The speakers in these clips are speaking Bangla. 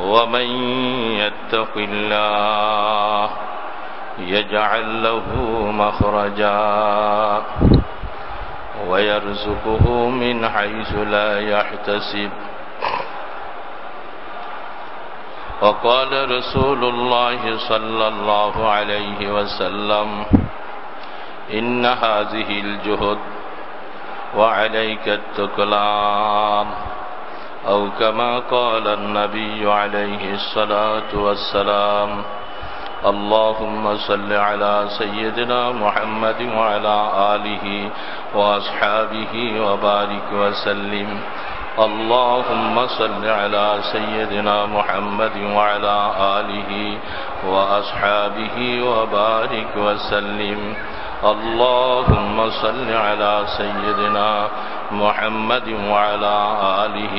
ومن يتق الله يجعل له مخرجا ويرزقه من حيث لا يحتسب. وقال رسول الله صلى الله عليه وسلم إن هذه الجهد وعليك التكلان أو كما قال النبي عليه الصلاة والسلام اللهم صل على سيدنا محمد وعلى آله وأصحابه وبارك وسلم. اللهم صل على سيدنا محمد وعلى آله وأصحابه وبارك وسلم. اللهم صل على سيدنا وعلى آله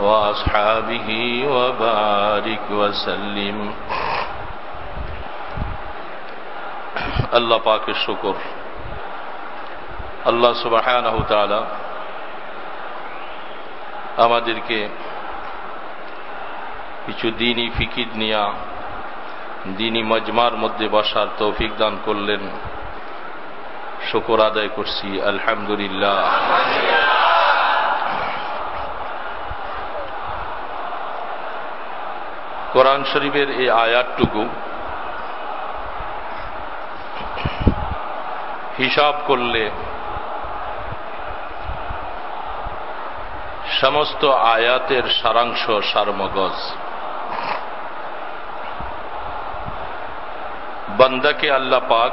وأصحابه وبارك وسلم আল্লাহ পাকের শুকর আল্লাহ সুবাহানাহ তাআলা আমাদেরকে কিছু দিনই ফিকির নিয়া দিনই মজমার মধ্যে বসার তৌফিক দান করলেন শুকর আদায় করছি, আলহামদুলিল্লাহ। কোরআন শরীফের এই আয়াতটুকু হিসাব করলে সমস্ত আয়াতের সারাংশ সারমগজ। বন্দাকে আল্লাহ পাক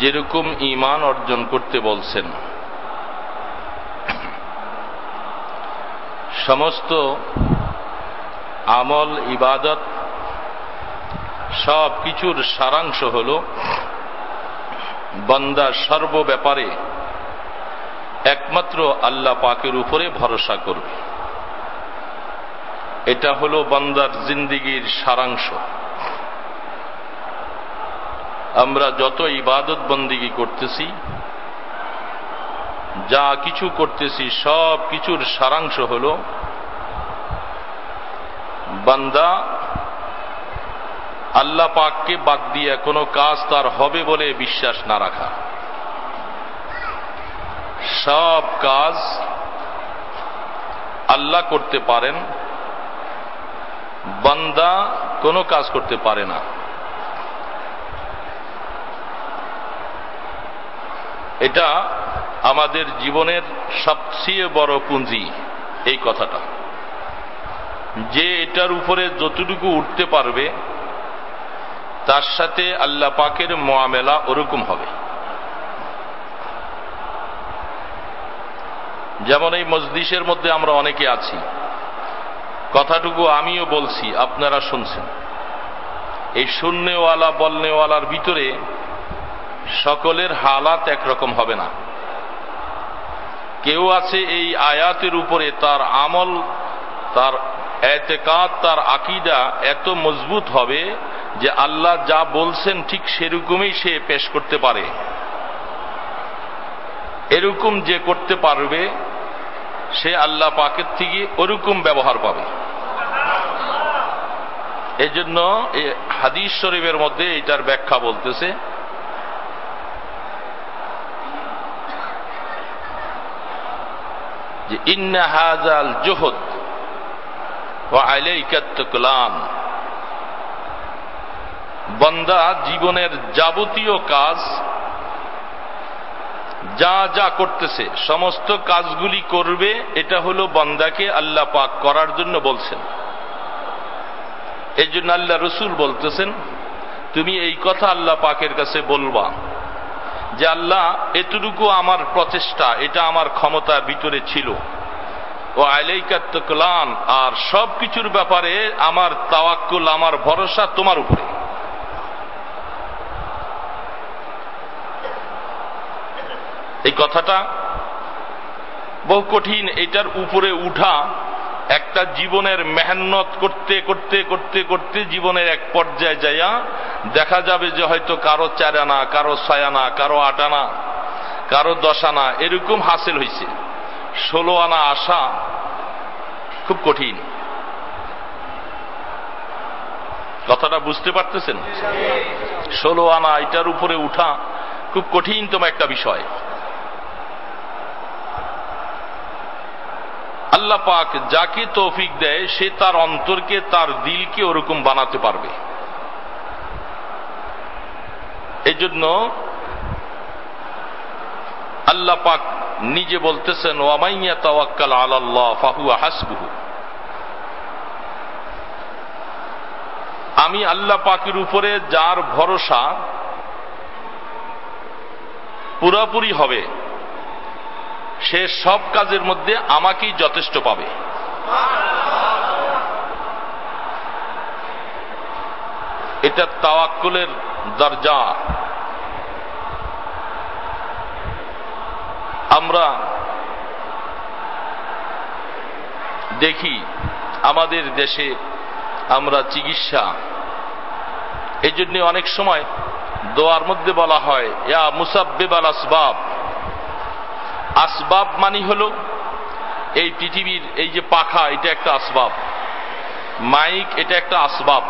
যেরকম ইমান অর্জন করতে বলছেন। সমস্ত আমল, ইবাদত সব কিছুর সারাংশ হল বন্দা সর্ব ব্যাপারে একমাত্র আল্লাহ পাকের উপরে ভরসা করবে। এটা হল বন্দার জিন্দিগির সারাংশ। আমরা যত ইবাদত বন্দিগি করতেছি, যা কিছু করতেছি, সব কিছুর সারাংশ হল বান্দা আল্লাহ পাককে বাদ দিয়ে কোনো কাজ তার হবে বলে বিশ্বাস না রাখা। সব কাজ আল্লাহ করতে পারেন, বান্দা কোনো কাজ করতে পারে না। এটা আমাদের জীবনের সবচেয়ে বড় পুঁজি, এই কথাটা। যে এটার উপরে যতটুকু উঠতে পারবে, তার সাথে আল্লাহ পাকের মোয়ামেলা ওরকম হবে। যেমন এই মসজিষের মধ্যে আমরা অনেকে আছি। কথাটুকু আমিও বলছি, আপনারা শুনছেন। এই শূন্যওয়ালা, বলনেওয়ালার ভিতরে সকলের হালাত একরকম হবে না। কেউ আছে এই আয়াতের উপরে, তার আমল, তার এতেকাত, তার আকিদা এত মজবুত হবে যে আল্লাহ যা বলছেন ঠিক সেরকমই সে পেশ করতে পারে। এরকম যে করতে পারবে, সে আল্লাহ পাকের থেকে ওরকম ব্যবহার পাবে। এই জন্য হাদিস শরীফের মধ্যে এটার ব্যাখ্যা বলতেছে যে ইন্না হাজাল জোহদ ও আলাইকাত্তকলান বন্দা জীবনের যাবতীয় কাজ, যা যা করতেছে, সমস্ত কাজগুলি করবে, এটা হলো বন্দাকে আল্লাহ পাক করার জন্য বলছেন। এই জন্য আল্লাহ রসুল বলতেছেন, তুমি এই কথা আল্লাহ পাকের কাছে বলবা। যে আল্লাহ এতটুকু আমার প্রচেষ্টা, এটা আমার ক্ষমতার ভিতরে ছিল। ও আলাইকাত্তকলান আর সব কিছুর ব্যাপারে আমার তাওয়াক্কুল, আমার ভরসা তোমার উপরে। এই কথাটা বহু কঠিন, এটার উপরে উঠা একটা জীবনের মেহনত করতে করতে করতে করতে জীবনের এক পর্যায়ে যাইয়া দেখা যাবে যে হয়তো কারও চার আনা কারও ছয় আনা কারও আট আনা কারও দশ আনা এরকম হাসিল হয়েছে ষোলো আনা আসা খুব কঠিন। কথাটা বুঝতে পারতেছেন? ষোলো আনা এটার উপরে উঠা খুব কঠিনতম একটা বিষয়। আল্লাহ পাক যাকে তৌফিক দেয়, সে তার অন্তরকে, তার দিলকে ওরকম বানাতে পারবে। এই জন্য আল্লাহ পাক নিজে বলতেছেন ওয়ামাইয়া তাওয়াক্কাল আলাল্লাহ ফাহুয়া হাসবুহু। আমি আল্লাহ পাকের উপরে যার ভরসা পুরাপুরি হবে। সে সব কাজের মধ্যে আমাকেই যথেষ্ট পাবে। এটা তাওয়াক্কুলের দরজা। আমরা দেখি আমাদের দেশে আমরা চিকিৎসা। এই অনেক সময় দোয়ার মধ্যে বলা হয়, ইয়া মুসাব্বেব আল আসবাব। আসবাব মানি হল এই পৃথিবীর, এই যে পাখা, এটা একটা আসবাব। মাইক, এটা একটা আসবাব।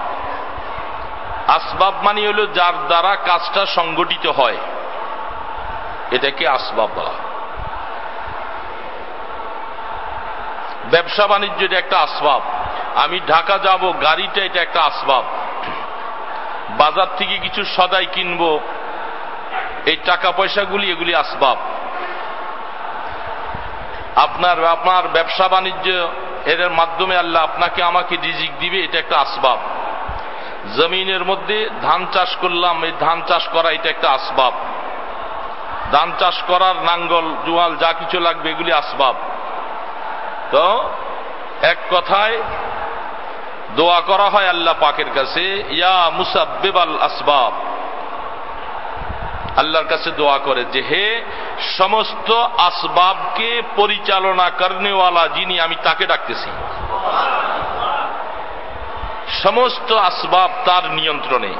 আসবাব মানি হল যার দ্বারা কাজটা সংগঠিত হয়। এটাকে আসবাব বলা ব্যবসা বাণিজ্য এটা একটা আসবাব। আমি ঢাকা যাব, গাড়িটা এটা একটা আসবাব। বাজার থেকে কিছু সদাই কিনবো, এই টাকা পয়সাগুলি এগুলি আসবাব। আপনার আপনার ব্যবসা বাণিজ্য এর মাধ্যমে আল্লাহ আপনাকে আমাকে রিজিক দিবে, এটা একটা আসবাব। জমিনের মধ্যে ধান চাষ করলাম, এই ধান চাষ করা এটা একটা আসবাব। ধান চাষ করার নাঙ্গল, জুয়াল, যা কিছু লাগবে, এগুলি আসবাব। তো, এক কথায়, দোয়া করা হয় আল্লাহ পাকের কাছে, ইয়া মুসাব্বেবাল আসবাব। আল্লাহর কাছে দোয়া করে যে, হে সমস্ত আসবাবকে পরিচালনা করনেওয়ালা যিনি, আমি তাকে ডাকতেছি। সমস্ত আসবাব তার নিয়ন্ত্রণে।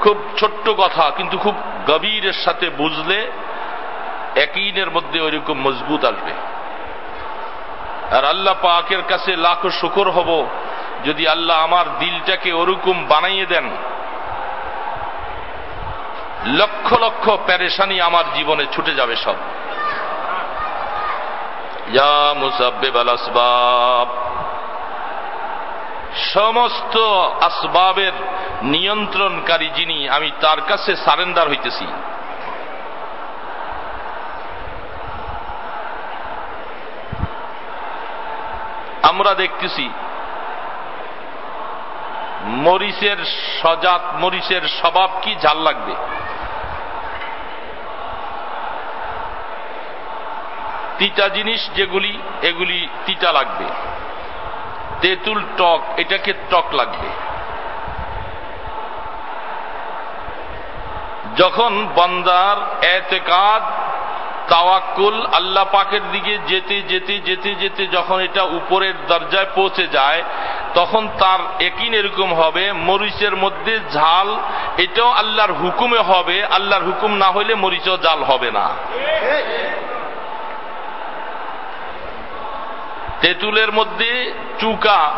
খুব ছোট্ট কথা, কিন্তু খুব গভীরের সাথে বুঝলে একইনের মধ্যে ওইরকম মজবুত আসবে। আর আল্লাহ পাকের কাছে লাখো শুকর হব, যদি আল্লাহ আমার দিলটাকে ওরকম বানাইয়ে দেন। লক্ষ লক্ষ প্যারেশানি আমার জীবনে ছুটে যাবে সব। সমস্ত আসবাবের নিয়ন্ত্রণকারী যিনি, আমি তার কাছে সারেন্ডার হইতেছি। আমরা দেখতেছি, মরিচের সজাত, মরিচের স্বভাব কি, ঝাল লাগবে। তিতা জিনিস যেগুলি, এগুলি তিতা লাগবে। তেঁতুল টক, এটাকে টক লাগবে। যখন বন্দার এতেকাদ, তাওয়াক্কুল আল্লাহ পাকের দিকে যেতে যেতে যেতে যেতে যখন এটা উপরের দরজায় পৌঁছে যায়, তখন তার একিন এরকম হবে, মরিচের মধ্যে ঝাল, এটাও আল্লাহর হুকুমে হবে, আল্লাহর হুকুম না হইলে মরিচও জাল হবে না। তেঁতুলের মধ্যে চুকা,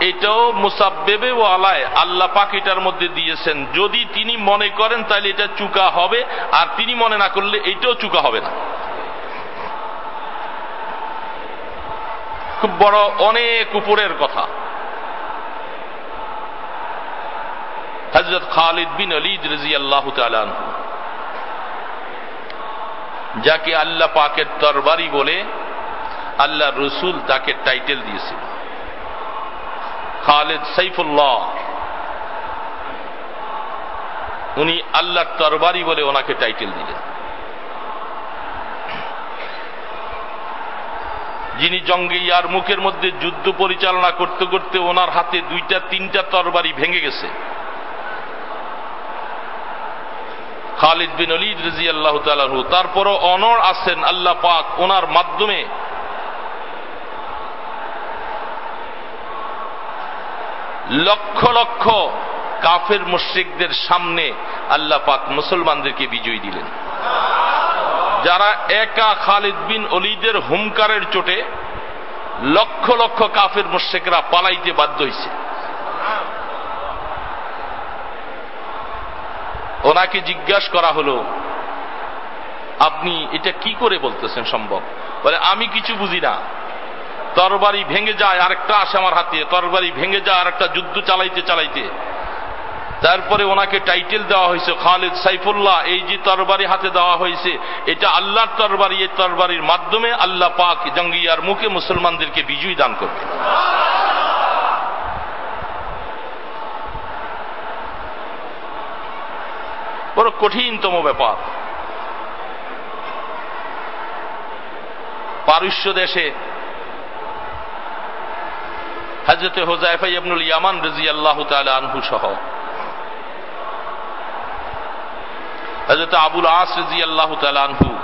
এটাও মুসাব্বেবে ও আলায় আল্লাহ পাক এটার মধ্যে দিয়েছেন। যদি তিনি মনে করেন তাহলে এটা চুকা হবে, আর তিনি মনে না করলে এটাও চুকা হবে না। খুব বড় অনেক উপরের কথা। হজরত খালিদ বিন অলিদ রাজি আল্লাহ যাকে আল্লাহ পাকের তরবারি বলে আল্লাহ রসুল তাকে টাইটেল দিয়েছিল খালেদ সাইফুল্লাহ। উনি আল্লাহর তরবারি বলে ওনাকে টাইটেল দিলেন। যিনি জঙ্গে ইয়ার মুখের মধ্যে যুদ্ধ পরিচালনা করতে করতে ওনার হাতে দুইটা, তিনটা তরবারি ভেঙে গেছে। খালিদ বিন অলিদ রাজি আল্লাহ তালু তারপরও অনর আছেন আল্লাহ পাক ওনার মাধ্যমে। লক্ষ লক্ষ কাফের মুশ্রিকদের সামনে আল্লাহ পাক মুসলমানদেরকে বিজয়ী দিলেন। যারা একা খালিদ বিন অলিদের হুমকারের চোটে লক্ষ লক্ষ কাফের মুশ্রিকরা পালাইতে বাধ্য হয়েছে ওনাকে জিজ্ঞাসা করা হলো, আপনি এটা কি করে বলতেছেন সম্ভব? বলে, আমি কিছু বুঝি না। তরবারি ভেঙে যায়, আরেকটা আসে আমার হাতে। তরবারি ভেঙে যায়, আরেকটা যুদ্ধ চালাইতে চালাইতে। তারপরে ওনাকে টাইটেল দেওয়া হয়েছে, খালিদ সাইফুল্লাহ। এই যে তরবারি হাতে দেওয়া হয়েছে, এটা আল্লাহর তরবারি। এই তরবারির মাধ্যমে আল্লাহ পাক জঙ্গিয়ার মুখে মুসলমানদেরকে বিজয়ী দান করবে। বড় কঠিনতম ব্যাপার। পারস্য দেশে হাজরতে হোজাইফাই আবনুল ইয়ামান রাজি আল্লাহ আনহু সহ। হাজরত আবুল আস রাজি আল্লাহ আনহু,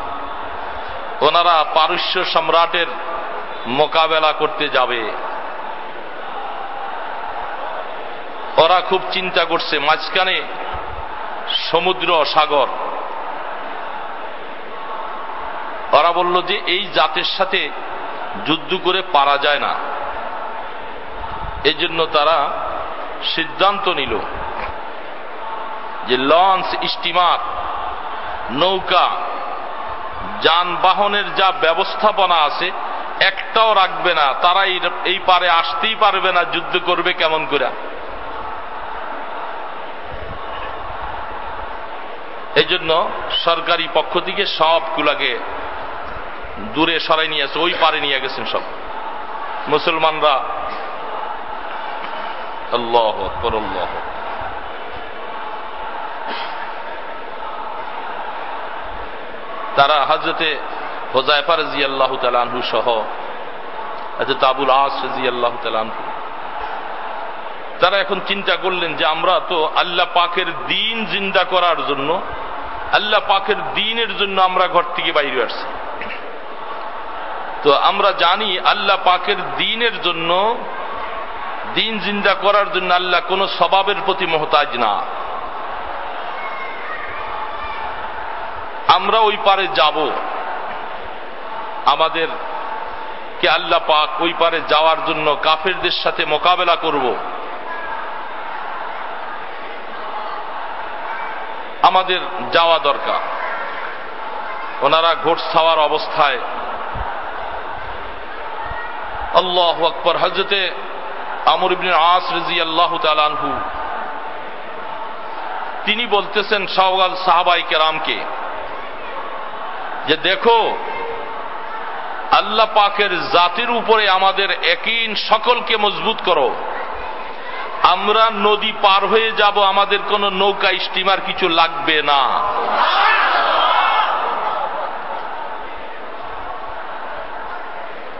ওনারা পারস্য সম্রাটের মোকাবেলা করতে যাবে। ওরা খুব চিন্তা করছে, মাঝখানে সমুদ্র, সাগর। ওরা বলল যে এই জাতের সাথে যুদ্ধ করে পারা যায় না। এজন্য তারা সিদ্ধান্ত নিল যে লঞ্চ স্টিমার, নৌকা, যানবাহনের যা ব্যবস্থাপনা আছে, একটাও রাখবে না। তারা এই পারে আসতেই পারবে না, যুদ্ধ করবে কেমন করে? এই জন্য সরকারি পক্ষ থেকে সবগুলাকে দূরে সরাই নিয়ে আসে, ওই পারে নিয়ে গেছেন সব। মুসলমানরা আল্লাহ আল্লাহ তারা হাজরতে হোজাইফা রাজি আল্লাহ তালু সহ হাজরত আবুল আস রাজি আল্লাহ তালু তারা এখন চিন্তা করলেন যে আমরা তো আল্লাহ পাকের দিন জিন্দা করার জন্য, আল্লাহ পাকের দিনের জন্য আমরা ঘর থেকে বাইরে আসছি। তো আমরা জানি আল্লাহ পাকের দিনের জন্য দিন জিন্দা করার জন্য আল্লাহ কোন স্বভাবের প্রতি মহতাজ না। আমরা ওই পারে যাব। আমাদের কে আল্লাহ পাক ওই পারে যাওয়ার জন্য কাফেরদের সাথে মোকাবেলা করব। আমাদের যাওয়া দরকার। ওনারা ঘোট ছাওয়ার অবস্থায়। আল্লাহ আকবর। হজরতে আমর ইবিন আস রাজি আল্লাহ তালানহু তিনি বলতেছেন শাহগাল সাহাবাই কেরামকে, যে দেখো, আল্লাহ পাকের জাতির উপরে আমাদের একইন সকলকে মজবুত করো। আমরা নদী পার হয়ে যাব, আমাদের কোন নৌকা, স্টিমার কিছু লাগবে না।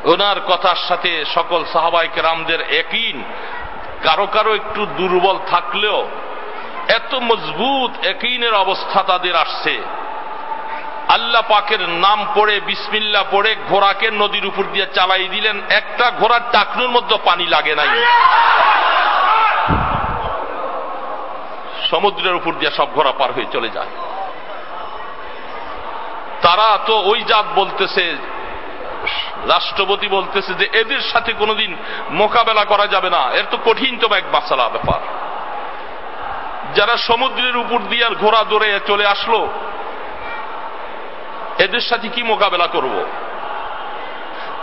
ওনার কথার সাথে সকল সাহাবাই কেরামদের একই কারও কারও একটু দুর্বল থাকলেও এত মজবুত একইনের অবস্থা তাদের আসছে। আল্লাহ পাকের নাম পড়ে, বিসমিল্লা পড়ে, ঘোড়াকে নদীর উপর দিয়ে চালাই দিলেন। একটা ঘোড়ার টাকনুর মধ্যে পানি লাগে নাই। সমুদ্রের উপর দিয়ে সব ঘোড়া পার হয়ে চলে যায়। তারা তো ওই জাত বলতেছে রাষ্ট্রপতি বলতেছে যে এদের সাথে কোনোদিন মোকাবেলা করা যাবে না। এর তো কঠিনতম এক বাসালা ব্যাপার। যারা সমুদ্রের উপর দিয়ে ঘোড়া দৌড়ে চলে আসলো, এদের সাথে কি মোকাবেলা করব?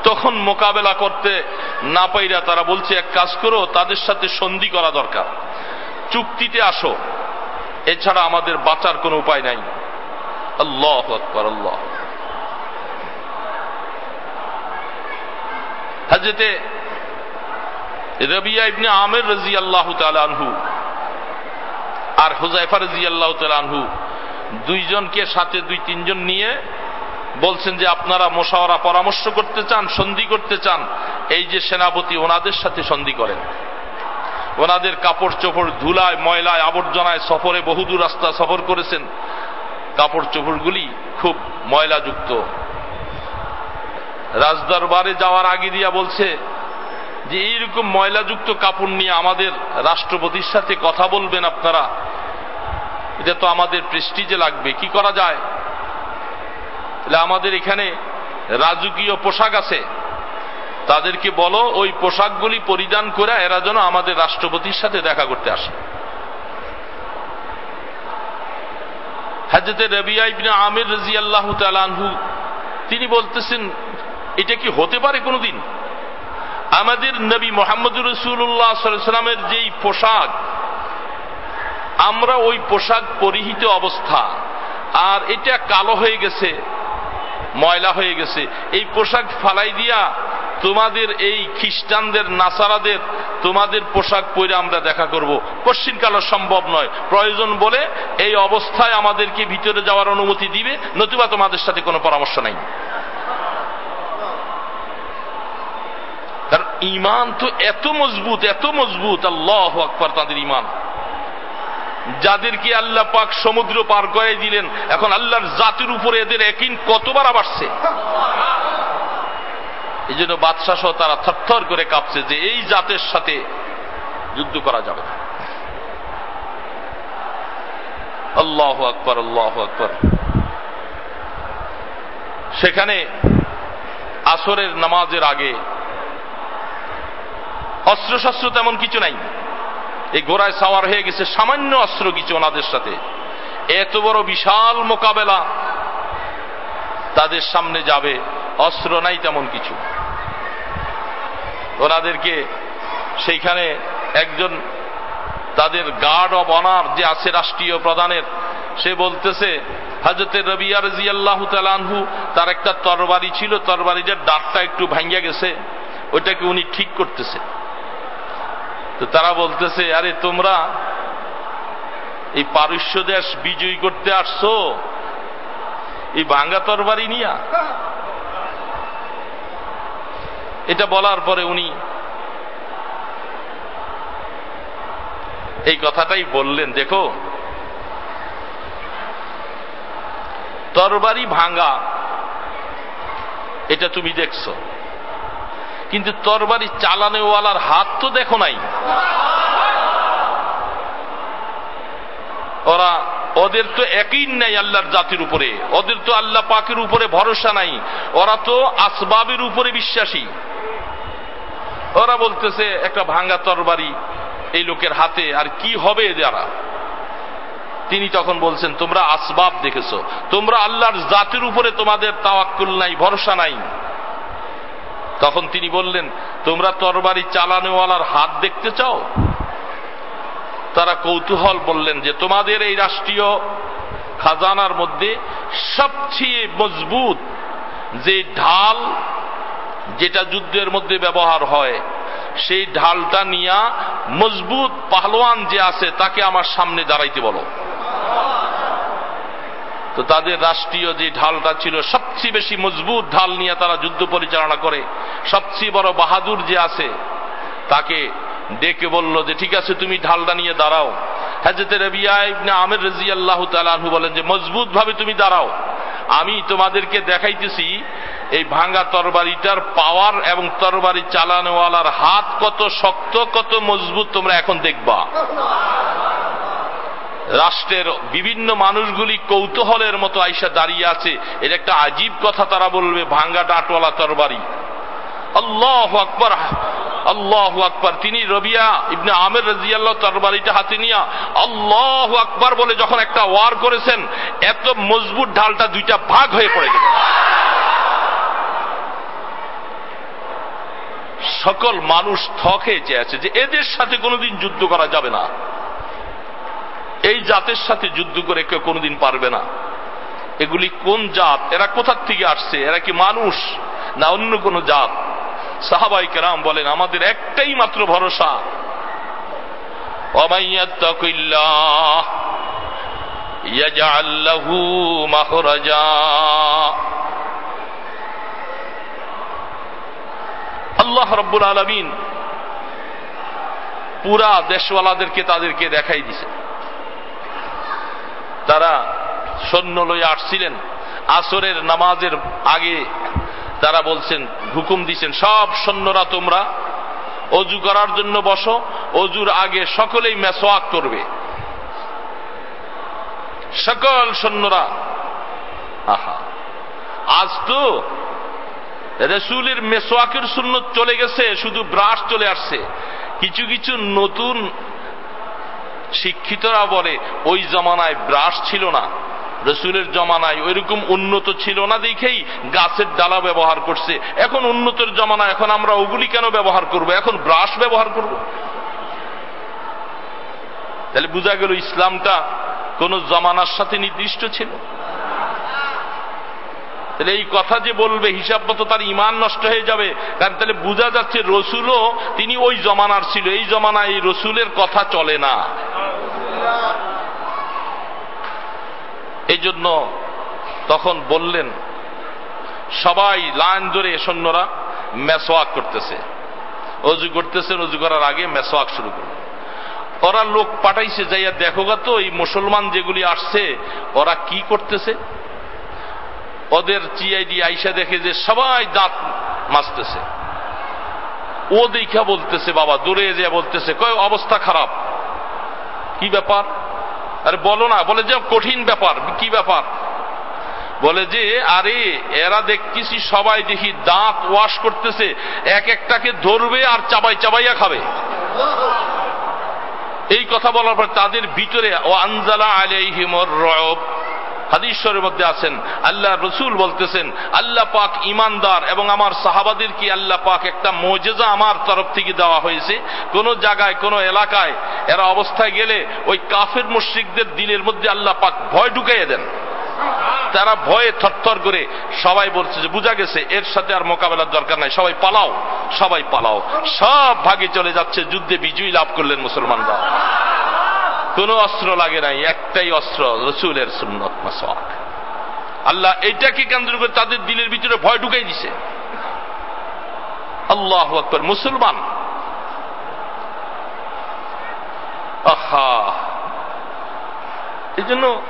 তখন মোকাবেলা করতে না পাইরা তারা বলছে, এক কাজ করো, তাদের সাথে সন্ধি করা দরকার। চুক্তিতে আসো। এছাড়া আমাদের বাঁচার কোনো উপায় নাই। আল্লাহ আকবর, আল্লাহ হাজরতে রবিয়া ইবনে আমের রাজি আল্লাহ আনহু আর হুজাইফা রাজি আল্লাহ আনহু দুইজনকে সাথে দুই তিনজন নিয়ে বলছেন যে আপনারা মোশাওয়ারা পরামর্শ করতে চান, সন্ধি করতে চান, এই যে সেনাপতি ওনাদের সাথে সন্ধি করেন। ওনাদের কাপড় চোপড় ধুলায়, ময়লায়, আবর্জনায় সফরে বহুদূর রাস্তা সফর করেছেন। কাপড় চোপড়গুলি খুব ময়লাযুক্ত। রাজদরবারে যাওয়ার আগে দিয়া বলছে যে, এইরকম ময়লাযুক্ত কাপড় নিয়ে আমাদের রাষ্ট্রপতির সাথে কথা বলবেন আপনারা। এটা তো আমাদের প্রেস্টিজে লাগবে। কি করা যায়? তাহলে আমাদের এখানে রাজকীয় পোশাক আছে। তাদেরকে বলো, ওই পোশাকগুলি পরিধান করে এরা যেন আমাদের রাষ্ট্রপতির সাথে দেখা করতে আসে। হাজরতে রবিয়া ইবনে আমির রাজি আল্লাহ তালানহু তিনি বলতেছেন এটা কি হতে পারে কোনোদিন? আমাদের নবী মোহাম্মদ রসুল্লাহ সাল্লামের যেই পোশাক, আমরা ওই পোশাক পরিহিত অবস্থা। আর এটা কালো হয়ে গেছে, ময়লা হয়ে গেছে। এই পোশাক ফালাই দিয়া তোমাদের এই খ্রিস্টানদের, নাসারাদের তোমাদের পোশাক পরে আমরা দেখা করব। কালো সম্ভব নয়। প্রয়োজন বলে এই অবস্থায় আমাদেরকে ভিতরে যাওয়ার অনুমতি দিবে, নতুবা তোমাদের সাথে কোনো পরামর্শ নাই কারণ ইমান তো এত মজবুত এত মজবুত, আল্লাহ আকবর তাদের ইমান। যাদেরকে আল্লাহ পাক সমুদ্র পার করে দিলেন, এখন আল্লাহর জাতির উপরে এদের একিন কতবার বাড়ছে এই জন্য বাদশাহ তারা থরথর করে কাঁপছে যে এই জাতের সাথে যুদ্ধ করা যাবে না। আল্লাহ আকবর আল্লাহ আকবর। সেখানে আসরের নামাজের আগে অস্ত্রশস্ত্র তেমন কিছু নাই। এই গোড়ায় সাওয়ার হয়ে গেছে সামান্য অস্ত্র কিছু ওনাদের সাথে। এত বড় বিশাল মোকাবেলা। তাদের সামনে যাবে, অস্ত্র নাই তেমন কিছু। ওনাদেরকে সেইখানে একজন তাদের গার্ড অব অনার যে আছে রাষ্ট্রীয় প্রধানের, সে বলতেছে হাজরতে রবিয়া রাজি আল্লাহ তালানহু তার একটা তরবারি ছিল, তরবারিটার ডাকটা একটু ভাঙ্গা গেছে। ওইটাকে উনি ঠিক করতেছে। তো তারা বলতেছে, আরে, তোমরা এই পারস্য দেশ বিজয়ী করতে আসছো? এই ভাঙ্গা তরবারি নিয়া? এটা বলার পরে উনি এই কথাটাই বললেন, দেখো, তরবারি ভাঙ্গা, এটা তুমি দেখছ। কিন্তু তরবারি চালানেওয়ালার হাত তো দেখো নাই। ওরা, ওদের তো একই নাই আল্লাহর জাতির উপরে, ওদের তো আল্লাহ পাকের উপরে ভরসা নাই, ওরা তো আসবাবের উপরে বিশ্বাসী। ওরা বলতেছে, একটা ভাঙ্গা তরবারি এই লোকের হাতে, আর কি হবে যারা তিনি তখন বলছেন, তোমরা আসবাব দেখেছ, তোমরা আল্লাহর জাতির উপরে তোমাদের তাওয়াক্কুল নাই, ভরসা নাই। তখন তিনি বললেন, তোমরা তরবারি চালানোওয়ালার হাত দেখতে চাও? তারা কৌতূহল বললেন যে, তোমাদের এই রাষ্ট্রীয় খাজানার মধ্যে সবচেয়ে মজবুত যে ঢাল, যেটা যুদ্ধের মধ্যে ব্যবহার হয়, সেই ঢালটা নিয়া মজবুত পাহলোয়ান যে আছে, তাকে আমার সামনে দাঁড়াইতে বলো। তো তাদের রাষ্ট্রীয় যে ঢালটা ছিল, সবচেয়ে বেশি মজবুত ঢাল নিয়ে তারা যুদ্ধ পরিচালনা করে। সবচেয়ে বড় বাহাদুর যে আছে, তাকে ডেকে বলল যে, ঠিক আছে, তুমি ঢালটা নিয়ে দাঁড়াও। হাজরতে রবিয়া আমের রাজি আল্লাহ তালু বলেন যে মজবুত ভাবে তুমি দাঁড়াও। আমি তোমাদেরকে দেখাইতেছি, এই ভাঙ্গা তরবারিটার পাওয়ার এবং তরবারি চালানোওয়ালার হাত কত শক্ত, কত মজবুত তোমরা এখন দেখবা। রাষ্ট্রের বিভিন্ন মানুষগুলি কৌতূহলের মতো আইসা দাঁড়িয়ে আছে। এটা একটা আজীব কথা তারা বলবে, ভাঙ্গা ডাটওয়ালা তরবারি। আল্লাহ আকবর আল্লাহ আকবর। তিনি রবিয়া ইবনে আমের রাজিয়াল্লাহ তরবারিটা হাতে নিয়া আল্লাহ আকবর বলে যখন একটা ওয়ার করেছেন, এত মজবুত ঢালটা দুইটা ভাগ হয়ে পড়ে গেল। সকল মানুষ থকে চেয়ে আছে যে এদের সাথে কোনোদিন যুদ্ধ করা যাবে না। এই জাতের সাথে যুদ্ধ করে কেউ কোনোদিন পারবে না। এগুলি কোন জাত? এরা কোথার থেকে আসছে? এরা কি মানুষ না অন্য কোন জাত? সাহাবাই কেরাম বলেন, আমাদের একটাই মাত্র ভরসা। আল্লাহ রব্বুল আলমিন পুরা দেশওয়ালাদেরকে তাদেরকে দেখাই দিছে। তারা সৈন্য লইয়া আসছিলেন। আসরের নামাজের আগে তারা বলছেন, হুকুম দিচ্ছেন সব সৈন্যরা তোমরা অজু করার জন্য বসো, অজুর আগে সকলেই মেসোয়াক করবে। সকল সৈন্যরা, আহা, আজ তো রেসুলের মেসোয়াকের শূন্য চলে গেছে, শুধু ব্রাশ চলে আসছে। কিছু কিছু নতুন শিক্ষিতরা বলে, ওই জমানায় ব্রাশ ছিল না। রসুলের জমানায় ওইরকম উন্নত ছিল না দেখেই গাছের ডালা ব্যবহার করছে। এখন উন্নতের জমানা এখন আমরা ওগুলি কেন ব্যবহার করব? এখন ব্রাশ ব্যবহার করব। তাহলে বোঝা গেল ইসলামটা কোন জমানার সাথে নির্দিষ্ট ছিল। তাহলে এই কথা যে বলবে হিসাব মতো তার ইমান নষ্ট হয়ে যাবে। কারণ তাহলে বোঝা যাচ্ছে রসুলও, তিনি ওই জমানার ছিল। এই জমানায় এই রসুলের কথা চলে না। এই জন্য তখন বললেন, সবাই লাইন ধরে সৈন্যরা মেসোয়াক করতেছে। অজু করতেছেন, অজু করার আগে মেসোয়াক শুরু করলেন। ওরা লোক পাঠাইছে, যাইয়া দেখো তো, এই মুসলমান যেগুলি আসছে, ওরা কি করতেছে? ওদের চিআইডি আইসা দেখে যে সবাই দাঁত মাজতেছে। ও দেখা বলতেছে, বাবা, দূরে যে বলতেছে, কয়, অবস্থা খারাপ। কি ব্যাপার? আরে বলো না, বলে যে কঠিন ব্যাপার, কি ব্যাপার? বলে যে, আরে, এরা দেখতেছি সবাই দেখি দাঁত ওয়াশ করতেছে, এক একটাকে ধরবে আর চাবাই চাবাইয়া খাবে। এই কথা বলার পর তাদের ভিতরে ও আনজালা আলাইহিমর রব হাদিশ্বরের মধ্যে আছেন, আল্লাহ রসুল বলতেছেন, আল্লাহ পাক ইমানদার এবং আমার সাহাবাদের কি আল্লাহ পাক একটা মজেজা আমার তরফ থেকে দেওয়া হয়েছে? কোন জায়গায়, কোন এলাকায় এরা অবস্থায় গেলে ওই কাফের মুশ্রিকদের দিলের মধ্যে আল্লাহ পাক ভয় ঢুকাইয়ে দেন। তারা ভয়ে থরথর করে সবাই বলছে যে, বোঝা গেছে, এর সাথে আর মোকাবেলার দরকার নাই, সবাই পালাও সবাই পালাও। সব ভাগে চলে যাচ্ছে, যুদ্ধে বিজয়ী লাভ করলেন মুসলমানরা। কোন অস্ত্র লাগে নাই, একটাই অস্ত্র, রসুলের সুন্নত মাসাক আল্লাহ এটাকে কেন্দ্র করে তাদের দিলের ভিতরে ভয় ঢুকাই দিছে। আল্লাহ আকবর, মুসলমান। আহা। এই জন্য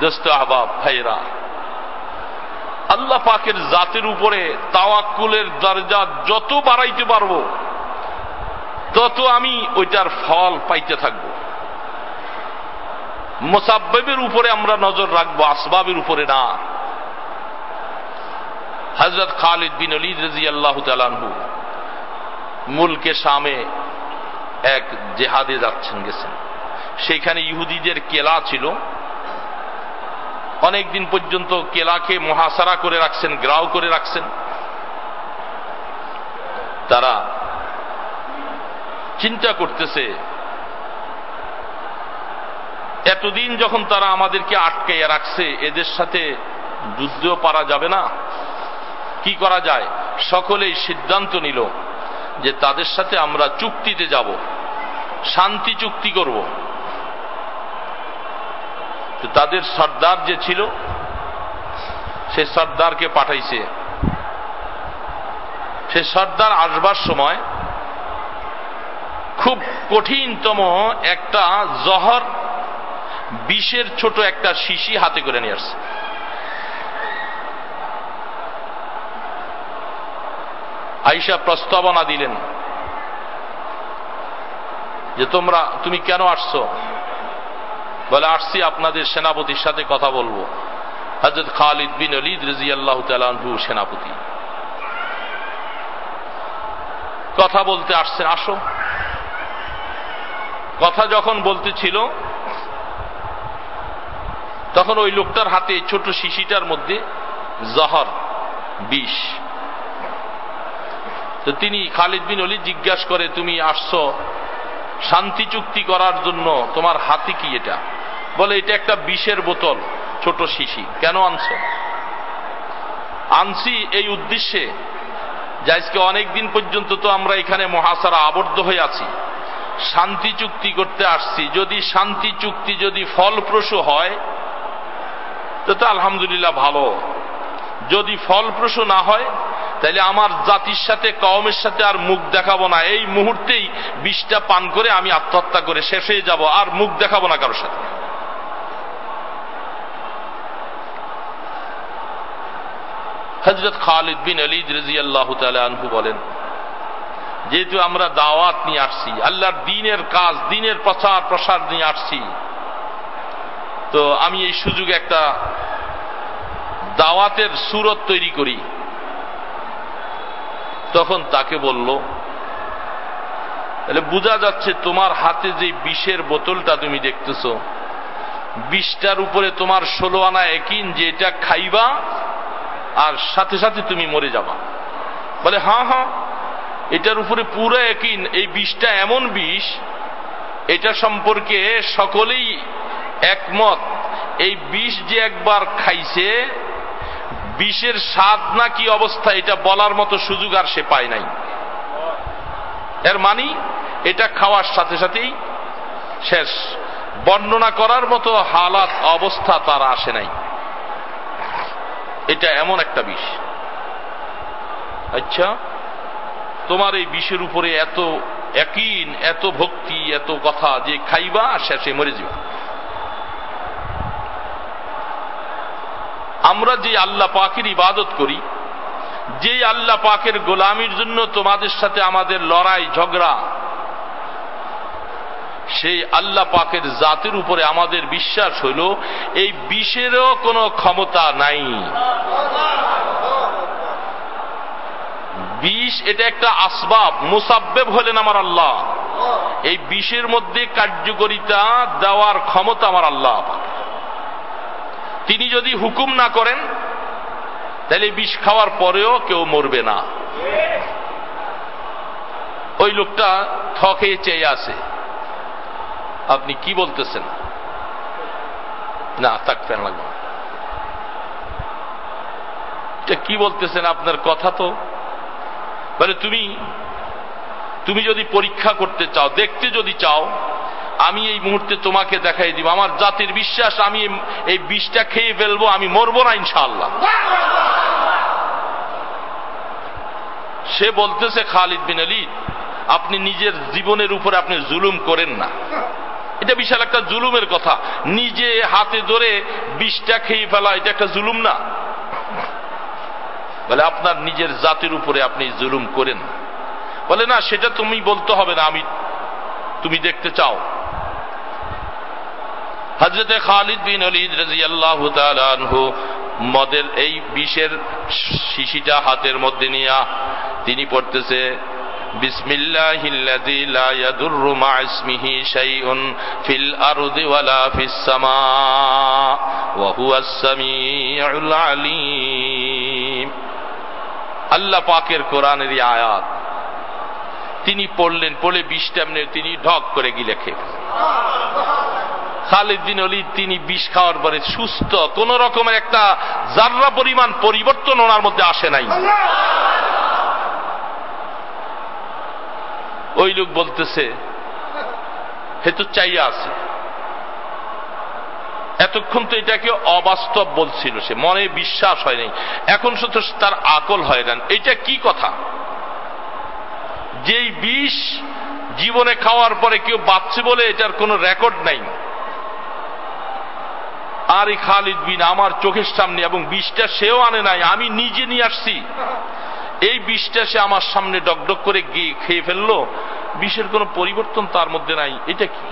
দোস্ত আহবাব ভাইরা আল্লাহ পাকের জাতের উপরে তাওয়াক্কুলের দরজা যত বাড়াইতে পারব, তত আমি ওইটার ফল পাইতে থাকব। মোসাব্বের উপরে আমরা নজর রাখব, আসবাবের উপরে না। হজরত খালিদ বিন অলিদ রাজি আল্লাহ তালানহু মুলকে সামে এক জেহাদে যাচ্ছেন, গেছেন। সেখানে ইহুদিদের কেলা ছিল। অনেক দিন পর্যন্ত কেলাকে মহাসারা করে রাখছেন, গ্রাও করে রাখছেন। তারা চিন্তা করতেছে এতদিন যখন তারা আমাদেরকে আটকাইয়া রাখছে, এদের সাথে যুদ্ধ পারা যাবে না। কি করা যায়? সকলেই সিদ্ধান্ত নিল যে তাদের সাথে আমরা চুক্তিতে যাব, শান্তি চুক্তি করব। তাদের সর্দার যে ছিল, সে সর্দারকে পাঠাইছে। সে সর্দার আসবার সময় খুব কঠিনতম একটা জহর বিষের ছোট একটা শিশি হাতে করে নিয়ে আসছে। আইসা প্রস্তাবনা দিলেন যে তোমরা, তুমি কেন আসছো? বলে, আসছি আপনাদের সেনাপতির সাথে কথা বলব। হজরত খালিদ বিন অলিদ রাজি আল্লাহ তালু সেনাপতি। কথা বলতে আসছেন, আসো। কথা যখন বলতেছিল তখন ওই লোকটার হাতে ছোট শিশিটার মধ্যে জহর, বিষ। তো তিনি খালিদ বিন অলি জিজ্ঞাসা করে, তুমি আসছো শান্তি চুক্তি করার জন্য, তোমার হাতে কি এটা? বলে, এটা একটা বিষের বোতল, ছোট শিশি। কেন আনছো? আনছি এই উদ্দেশ্যে যে আজকে অনেকদিন পর্যন্ত তো আমরা এখানে মহাসারা আবদ্ধ হয়ে আছি। শান্তি চুক্তি করতে আসছি। যদি শান্তি চুক্তি যদি ফলপ্রসূ হয় তো আলহামদুলিল্লাহ ভালো। যদি ফলপ্রসূ না হয় তাহলে আমার জাতির সাথে, কওমের সাথে আর মুখ দেখাবো না। এই মুহূর্তেই বিষটা পান করে আমি আত্মহত্যা করে শেষ হয়ে যাব, আর মুখ দেখাবো না কারোর সাথে। হজরত খালিদ বিন আলিদ রাজি আল্লাহ আনহু বলেন, যেহেতু আমরা দাওয়াত নিয়ে আসছি, আল্লাহর দিনের কাজ, দিনের প্রচার প্রসার নিয়ে আসছি তো আমি এই সুযোগে একটা দাওয়াতের সুরত তৈরি করি। তখন তাকে বলল, তাহলে বোঝা যাচ্ছে তোমার হাতে যে বিষের বোতলটা তুমি দেখতেছ, বিষটার উপরে তোমার ষোলো আনা একিন যে এটা খাইবা আর সাথে সাথে তুমি মরে যাবা। বলে হ্যাঁ হ্যাঁ এটার উপরে পুরো একিন এই বিষটা এমন বিষ, এটা সম্পর্কে সকলেই একমত। এই বিষ যে একবার খাইছে, বিষের স্বাদ না কি অবস্থা, এটা বলার মতো সুযোগ আর সে পায় নাই। এর মানি, এটা খাওয়ার সাথে সাথেই শেষ। বর্ণনা করার মতো হালাত, অবস্থা তার আসে নাই। এটা এমন একটা বিষ। আচ্ছা তোমার এই বিষের উপরে এত একইন, এত ভক্তি, এত কথা যে খাইবা শেষে মরে যাবা। আমরা যে আল্লাহ পাকের ইবাদত করি, যে আল্লাহ পাকের গোলামির জন্য তোমাদের সাথে আমাদের লড়াই, ঝগড়া, সেই আল্লাহ পাকের জাতের উপরে আমাদের বিশ্বাস হইল, এই বিষেরও কোনো ক্ষমতা নাই। বিষ এটা একটা আসবাব, মুসাব্বেব হলেন আমার আল্লাহ। এই বিষের মধ্যে কার্যকরিতা দেওয়ার ক্ষমতা আমার আল্লাহ তিনি যদি হুকুম না করেন, তাহলে বিষ খাওয়ার পরেও কেউ মরবে না। ওই লোকটা থকে চেয়ে আছে। আপনি কি বলতেছেন? না তাক ফেন লাগবে কি বলতেছেন আপনার কথা তো? বলে তুমি তুমি যদি পরীক্ষা করতে চাও, দেখতে যদি চাও আমি এই মুহূর্তে তোমাকে দেখাই দিব। আমার জাতির বিশ্বাস, আমি এই বিষটা খেয়ে ফেলব, আমি মরবো না ইনশাআল্লাহ। সে বলতেছে, খালিদ বিন আলী আপনি নিজের জীবনের উপরে আপনি জুলুম করেন না। এটা বিশাল একটা জুলুমের কথা। নিজে হাতে ধরে বিষটা খেয়ে ফেলা, এটা একটা জুলুম না। বলে, আপনার নিজের জাতির উপরে আপনি জুলুম করেন বলে, না, সেটা তুমি বলতে হবে না, আমি তুমি দেখতে চাও। হজরতে খালিদ বিন অলিদ রাজি আল্লাহ মদের এই বিষের শিশিটা হাতের মধ্যে নিয়া তিনি পড়তেছে আল্লাহ পাকের কোরআনের আয়াত। তিনি পড়লেন, পড়ে বিশটা মিনিট তিনি ঢক করে গিলে লেখে। খালিদ্দিন অলি তিনি বিষ খাওয়ার পরে সুস্থ, কোন রকমের একটা জাররা পরিমাণ পরিবর্তন ওনার মধ্যে আসে নাই। ওই লোক বলতেছে হেতু চাইয়া আছে। এতক্ষণ তো এটাকে অবাস্তব বলছিল সে, মনে বিশ্বাস হয় নাই। এখন শুধু তার আকল হয় না এটা কি কথা? যেই বিষ জীবনে খাওয়ার পরে কেউ বাঁচছে বলে এটার কোনো রেকর্ড নাই। আর এই খালিদ বিন, আমার চোখের সামনে এবং বিষটা সেও আনে নাই, আমি নিজে নিয়ে আসছি। এই বিষটা সে আমার সামনে ডকডক করে গিয়ে খেয়ে ফেলল, বিষের কোনো পরিবর্তন তার মধ্যে নাই, এটা কি?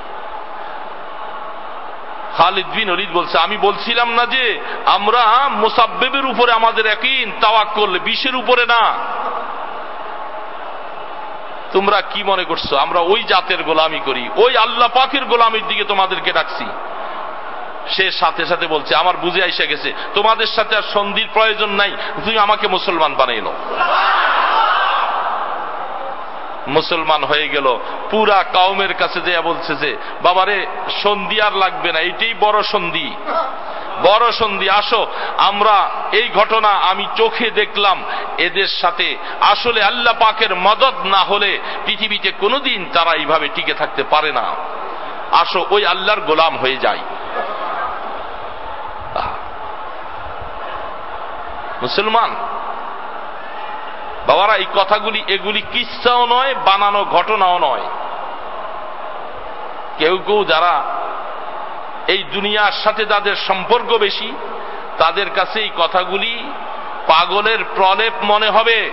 খালিদ বিন অলিদ বলছে, আমি বলছিলাম না যে আমরা মোসাব্বেবের উপরে আমাদের একই তাওয়াক করলে বিষের উপরে না। তোমরা কি মনে করছ? আমরা ওই জাতের গোলামি করি, ওই আল্লাহ পাখির গোলামির দিকে তোমাদেরকে ডাকছি। সে সাথে সাথে বলছে, আমার বুঝে এসে গেছে। তোমাদের সাথে আর সন্ধির প্রয়োজন নাই। তুমি আমাকে মুসলমান বানাইল মুসলমান হয়ে গেল। পুরা কাউমের কাছে যে বলছে যে, বাবারে, সন্ধি আর লাগবে না। এটাই বড় সন্ধি। বড় সন্ধি। আসো, আমরা এই ঘটনা আমি চোখে দেখলাম এদের সাথে। আসলে আল্লাহ পাকের মদত না হলে পৃথিবীতে কোনোদিন তারা এইভাবে টিকে থাকতে পারে না। আসো, ওই আল্লাহর গোলাম হয়ে যায় মুসলমান। বাবারা, এই কথাগুলি, এগুলি কিচ্ছাও নয়, বানানো ঘটনাও নয়। কেউ কেউ যারা এই দুনিয়ার সাথে যাদের সম্পর্ক বেশি, তাদের কাছে এই কথাগুলি পাগলের প্রলেপ মনে হবে।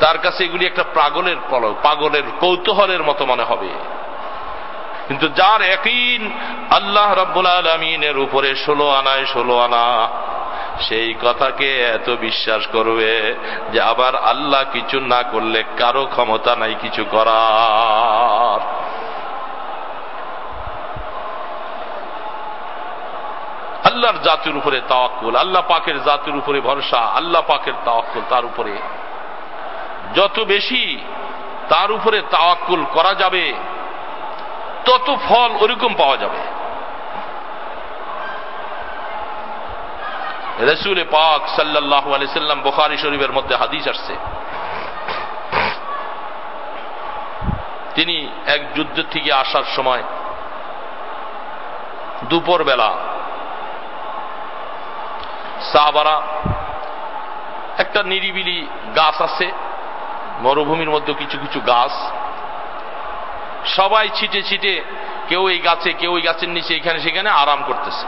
তার কাছে এগুলি একটা পাগলের পাগলের কৌতূহলের মতো মনে হবে। কিন্তু যার একই আল্লাহ রব্বুল আলমিনের উপরে ষোলো আনায় ষোলো আনা সেই কথাকে এত বিশ্বাস করবে যে আবার আল্লাহ কিছু না করলে কারও ক্ষমতা নাই কিছু করার। আল্লাহর জাতির উপরে তাওয়াক্কুল, আল্লাহ পাকের জাতির উপরে ভরসা, আল্লাহ পাকের তাওয়াক্কুল তার উপরে। যত বেশি তার উপরে তাওয়াক্কুল করা যাবে, তত ফল ওরকম পাওয়া যাবে। রসুল পাক সাল্লাহ আলিয়াল্লাম বোখারি শরীফের মধ্যে হাদিস আসছে। তিনি এক যুদ্ধ থেকে আসার সময় দুপুর বেলা সাহাবারা একটা নিরিবিলি গাছ আছে, মরুভূমির মধ্যে কিছু কিছু গাছ। সবাই ছিটে ছিটে কেউ এই গাছে, কেউ এই গাছের নিচে, এখানে সেখানে আরাম করতেছে।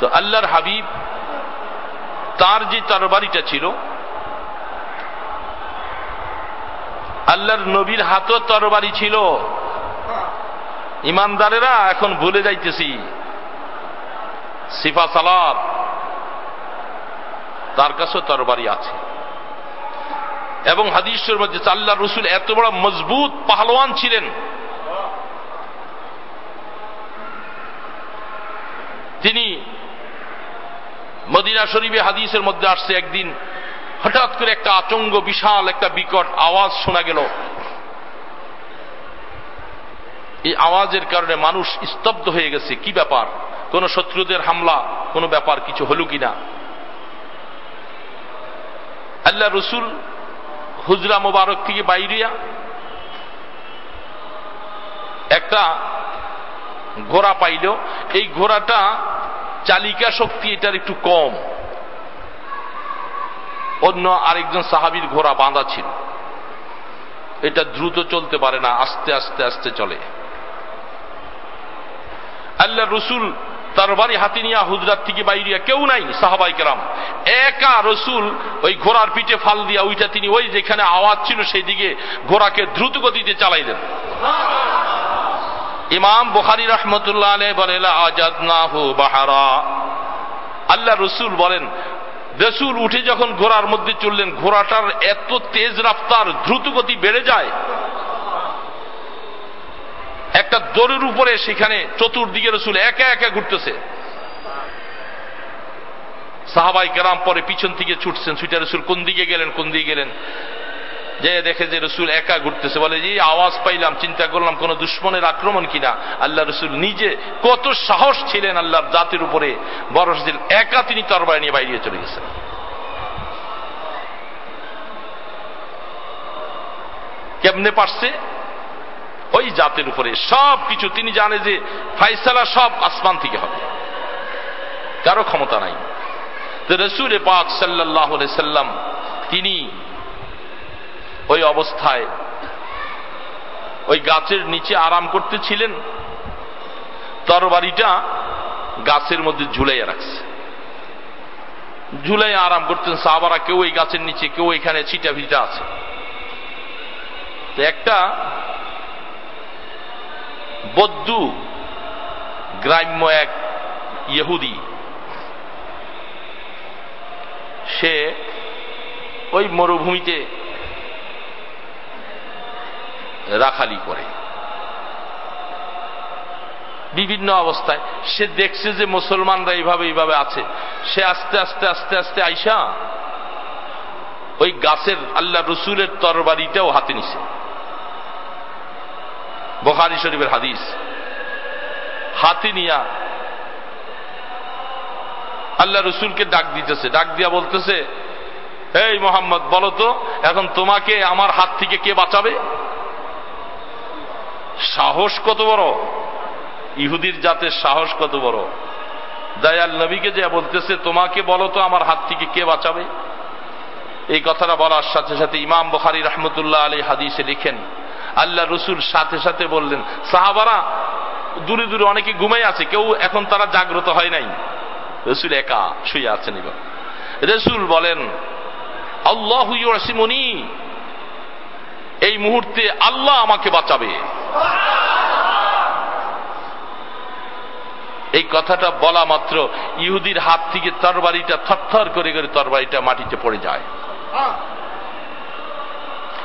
তো আল্লাহর হাবিব তার যে তরবারিটা ছিল, আল্লাহর নবীর হাতও তরবারি ছিল। ইমানদারেরা এখন ভুলে যাইতেছি। সিফা সালাদ তার কাছেও তরবারি আছে। এবং হাদিসের মধ্যে আল্লাহ রসুল এত বড় মজবুত পাহলোয়ান ছিলেন তিনি মদিনা শরীফে হাদিসের মধ্যে আসছে, একদিন হঠাৎ করে একটা আচঙ্গ, বিশাল একটা বিকট আওয়াজ শোনা গেল। এই আওয়াজের কারণে মানুষ স্তব্ধ হয়ে গেছে। কি ব্যাপার? কোন শত্রুদের হামলা, কোন ব্যাপার কিছু হল কিনা? আল্লাহ রসুল হুজরা মোবারক থেকে বাইরিয়া একটা ঘোড়া পাইল। এই ঘোড়াটা চালিকা শক্তি এটার একটু কম। অন্য আরেকজন সাহাবির ঘোড়া বাঁধা ছিল। এটা দ্রুত চলতে পারে না, আস্তে আস্তে আস্তে চলে। আল্লাহ রসুল তার বাড়ি হাতি নিয়া হুজরাত থেকে বাইরিয়া কেউ নাই, সাহাবাই কেরাম। একা রসুল ওই ঘোড়ার পিঠে ফাল দিয়া ওইটা তিনি ওই যেখানে আওয়াজ ছিল সেই দিকে ঘোড়াকে দ্রুত গতিতে চালাইলেন ইমাম বুখারি রহমতুল্লাহ আলে বলে আজাদ নাহু বাহারা। আল্লাহ রসুল বলেন, রসুল উঠে যখন ঘোড়ার মধ্যে চললেন ঘোড়াটার এত তেজ রাফতার দ্রুত গতি বেড়ে যায়। একটা দড়ির উপরে সেখানে চতুর্দিকে রসুল একা একা ঘুরতেছে। সাহাবাই কেরাম পরে পিছন থেকে ছুটছেন, ছুটে রসুল কোন দিকে গেলেন, কোন দিকে গেলেন? যে দেখে যে রসুল একা ঘুরতেছে, বলে যে আওয়াজ পাইলাম, চিন্তা করলাম, কোন দুশ্মনের আক্রমণ কিনা আল্লাহ রসুল নিজে কত সাহস ছিলেন আল্লাহর জাতির উপরে। বরস দিন একা তিনি তরবারি নিয়ে বাইরে চলে গেছেন। কেমনে পারছে? ওই জাতের উপরে। সব কিছু তিনি জানে যে ফাইসালা সব আসমান থেকে হবে। কারও ক্ষমতা নাই। রসুল পাক সাল্লাহ সাল্লাম, তিনি ওই অবস্থায় ওই গাছের নিচে আরাম করতেছিলেন, তরবারিটা গাছের মধ্যে ঝুলাইয়া রাখছে। ঝুলাই আরাম করতেন সাহাবারা কেউ ওই গাছের নিচে, কেউ এখানে ছিটা ভিটা আছে। একটা বদ্দু গ্রাম্য এক ইহুদি, সে ওই মরুভূমিতে রাখালি করে। বিভিন্ন অবস্থায় সে দেখছে যে মুসলমানরা এইভাবে এইভাবে আছে। সে আস্তে আস্তে আস্তে আস্তে আইসা ওই গাছের আল্লাহ রসুলের তরবারিটাও হাতে নিছে। বখারি শরীফের হাদিস। হাতে নিয়া আল্লাহ রসুলকে ডাক দিতেছে। ডাক দিয়া বলতেছে, এই মোহাম্মদ, বলো তো, এখন তোমাকে আমার হাত থেকে কে বাঁচাবে? সাহস কত বড়? ইহুদির জাতের সাহস কত বড়? দয়াল নবীকে যে বলতেছে, তোমাকে বলো তো আমার হাত থেকে কে বাঁচাবে? এই কথাটা বলার সাথে সাথে ইমাম বখারি রহমতুল্লাহ আলী হাদিসে লিখেন, আল্লাহ রসুল সাথে সাথে বললেন, সাহাবারা দূরে দূরে অনেকে ঘুমাই আছে, কেউ এখন তারা জাগ্রত হয় নাই। রসুল একা শুয়ে আছেন এবার। রসুল বলেন, আল্লাহ এই মুহূর্তে আল্লাহ আমাকে বাঁচাবে। এই কথাটা বলা মাত্র ইহুদির হাত থেকে তরবারিটা থরথর করে করে তরবারিটা মাটিতে পড়ে যায়।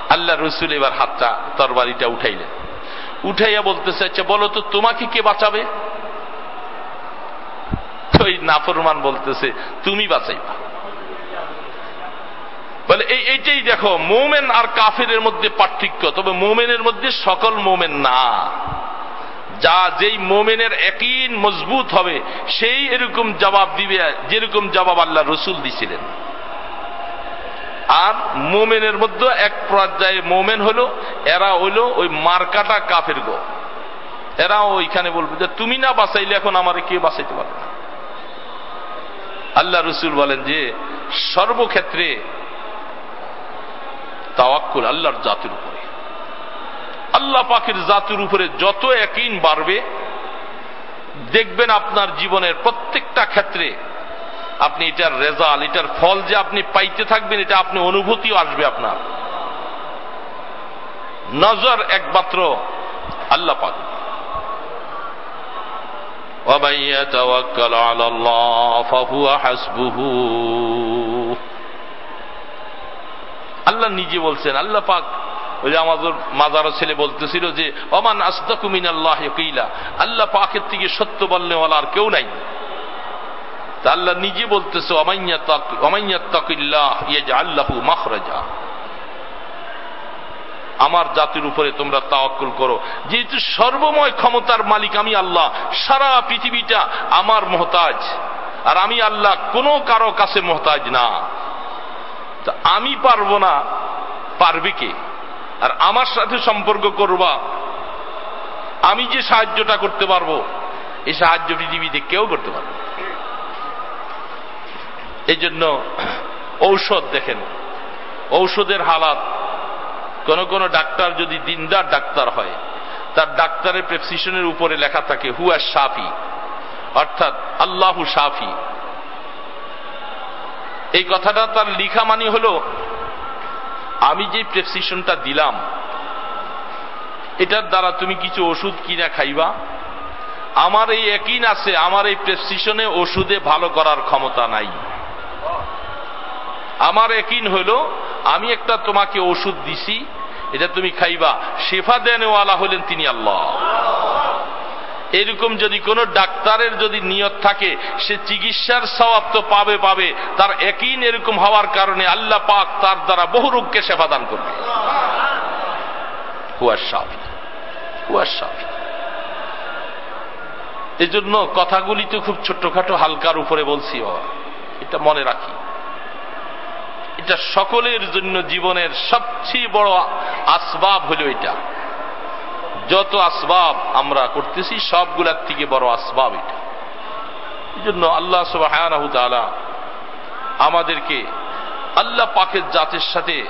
আল্লাহ রসুল এবার হাতটা তরবারিটা উঠাইলেন। উঠাইয়া বলতেছে আচ্ছা বলো তো, তোমাকে কে বাঁচাবে? ওই নাফরমান বলতেছে, তুমি বাঁচাইবা। বলে, এই, এইটাই দেখো, মোমেন আর কাফের মধ্যে পার্থক্য। তবে মোমেনের মধ্যে সকল মোমেন না। যা যেই মোমেনের একই মজবুত হবে, সেই এরকম জবাব দিবে, যেরকম জবাব আল্লাহ রসুল দিছিলেন। আর মোমেনের মধ্যে এক পর্যায়ে মোমেন হলো, এরা হইল ওই মার্কাটা কাফের গো। এরা ওইখানে বলবে যে, তুমি না বাঁচাইলে এখন আমার কে বাঁচাইতে পারবে না? আল্লাহ রসুল বলেন যে, সর্বক্ষেত্রে তাওয়াক্কুল আল্লাহর জাতির উপরে আল্লাহ পাখির জাতির উপরে যত একইন বাড়বে দেখবেন আপনার জীবনের প্রত্যেকটা ক্ষেত্রে আপনি এটার রেজাল্ট এটার ফল যে আপনি পাইতে থাকবেন এটা আপনি অনুভূতিও আসবে আপনার নজর একমাত্র আল্লাহ পাক ومن يتوكل على الله فهو حسبه আল্লাহ নিজে বলছেন, আল্লাহ পাক ওই যে আমাদের মাজার ছেলে বলতেছিল যে অমান আস্তাকুমিন আল্লাহ কিলা আল্লাহ পাকের থেকে সত্য বললে আর কেউ নাই। তা আল্লাহ নিজে বলতেছে আল্লাহু মাখরাজা আমার জাতির উপরে তোমরা তাওয়াক্কুল করো যেহেতু সর্বময় ক্ষমতার মালিক আমি আল্লাহ, সারা পৃথিবীটা আমার মহতাজ। আর আমি আল্লাহ কোনো কারও কাছে মহতাজ না। তা আমি পারব না। পারবে কে? আর আমার সাথে সম্পর্ক করবা। আমি যে সাহায্যটা করতে পারব, এই সাহায্য পৃথিবীতে কেউ করতে পারবে এই জন্য ঔষধ দেখেন, ঔষধের হালাত। কোন কোন ডাক্তার যদি দিনদার ডাক্তার হয়, তার ডাক্তারের প্রেসক্রিপশনের উপরে লেখা থাকে, হুয়া সাফি অর্থাৎ আল্লাহু সাফি এই কথাটা তার লিখা মানি হল, আমি যে প্রেসক্রিপশনটা দিলাম, এটার দ্বারা তুমি কিছু ওষুধ কিনা খাইবা। আমার এই একইন আছে, আমার এই প্রেসক্রিপশনে ওষুধে ভালো করার ক্ষমতা নাই। আমার একইন হইল আমি একটা তোমাকে ওষুধ দিছি, এটা তুমি খাইবা। শেফা দেনওয়ালা হলেন তিনি আল্লাহ। এরকম যদি কোন ডাক্তারের যদি নিয়ত থাকে, সে চিকিৎসার স্বভাব তো পাবে পাবে। তার একই এরকম হওয়ার কারণে আল্লাহ পাক তার দ্বারা বহু রোগকে সেবা দান করবে। এই জন্য কথাগুলি তো খুব ছোট্টখাটো হালকার উপরে বলছি এটা মনে রাখি। এটা সকলের জন্য জীবনের সবচেয়ে বড় আসবাব হলো এটা। যত আসবাব আমরা করতেছি, সবগুলার থেকে বড় আসবাব এটা। এই জন্য আল্লাহ সব সবাহ আমাদেরকে আল্লাহ পাকের জাতের সাথে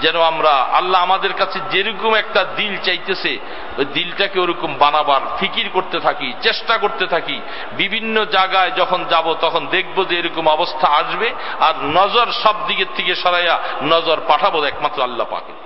যেন আমরা আল্লাহ আমাদের কাছে যেরকম একটা দিল চাইতেছে, ওই দিলটাকে ওরকম বানাবার ফিকির করতে থাকি, চেষ্টা করতে থাকি। বিভিন্ন জায়গায় যখন যাব তখন দেখব যে এরকম অবস্থা আসবে, আর নজর সব দিকের থেকে সরাইয়া নজর পাঠাবো একমাত্র আল্লাহ পাকে